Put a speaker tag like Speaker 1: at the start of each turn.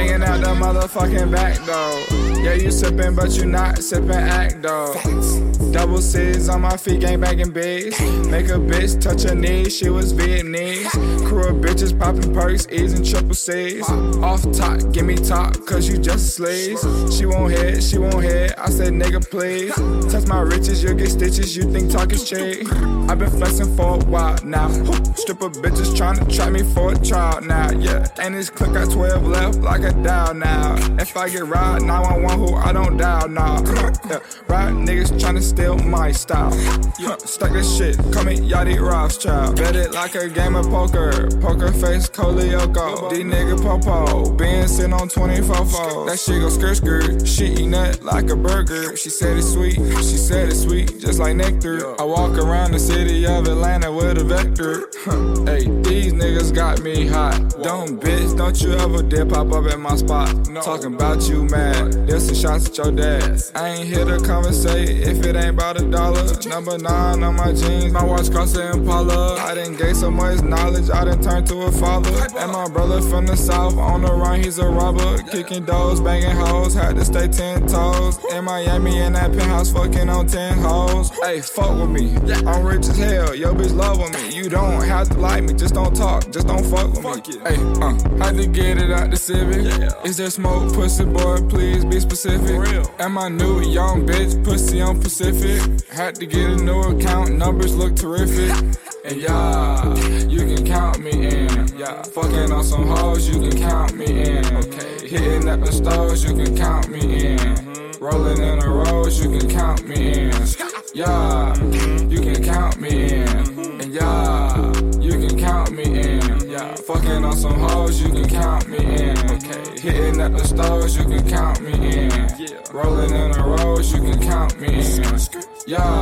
Speaker 1: Sneaking out the motherfucking back though. Yeah, you sipping, but you not sipping act though. Double C's on my feet, gang banging bigs. Make a bitch touch her knees, she was Vietnamese. Crew of bitches popping perks, E's and triple C's. Off top, give me top, cause you just sleaze. She won't hit, she won't hit. I said, nigga, please. Touch my riches, you'll get stitches, you think talk is cheap. I've been flexing for a while now. Stripper bitches trying to try me for a trial now, yeah. And this click got 12 left like a dial now. If I get right, 911 who I don't dial now. Yeah. Right niggas trying to steal my style. Yeah. Stuck this shit, call me Yachty Rothschild. Bet it like a game of poker. Poker face, Kolioko. D nigga Popo. Being sitting on 24 fold. That shit go skirt skirt. She eat nut like a burger. She said it's sweet. She said it's sweet, just like nectar. I walk around the city of Atlanta with a vector. hey, these niggas got me hot. Don't bitch, don't you ever dare pop up at my spot. Talking about you mad. There's some shots at your dad. I ain't here to conversate if it ain't about a dollar. Number nine on my jeans, my watch cost an Impala. I didn't gain so much knowledge, I didn't turn to a father. And my brother from the south on the run, he's a robber. Kicking doors, banging hoes, had to stay ten toes. In Miami, in that penthouse, fucking on ten hoes. Hey, fuck with me, I'm rich as hell. Yo, bitch love with me. You don't have to like me, just don't talk, just don't fuck with me. Hey, uh, had to get it out the civic. Is there smoke, pussy boy? Please be specific. Am I new, young bitch, pussy on Pacific? Had to get a new account, numbers look terrific. And yeah, you can count me in. Yeah, fucking on some hoes, you can count me in. Okay, hitting at the stores, you can count me in. Rolling in the roads, you can count me in. Yeah, you can count me in. And yeah, you can count me in. Yeah, fucking on some hoes, you can count me in. Okay, hitting at the stores, you can count me in. Rolling in the roads, you can count me in. Yeah.